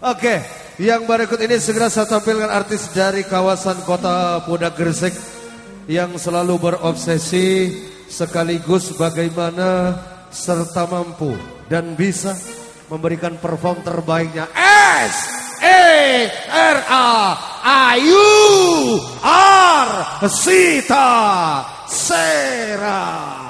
Oke, yang berikut ini segera saya tampilkan artis dari kawasan kota Pudak Gresik yang selalu berobsesi sekaligus bagaimana serta mampu dan bisa memberikan perform terbaiknya. S E R A U, R Sita Sera.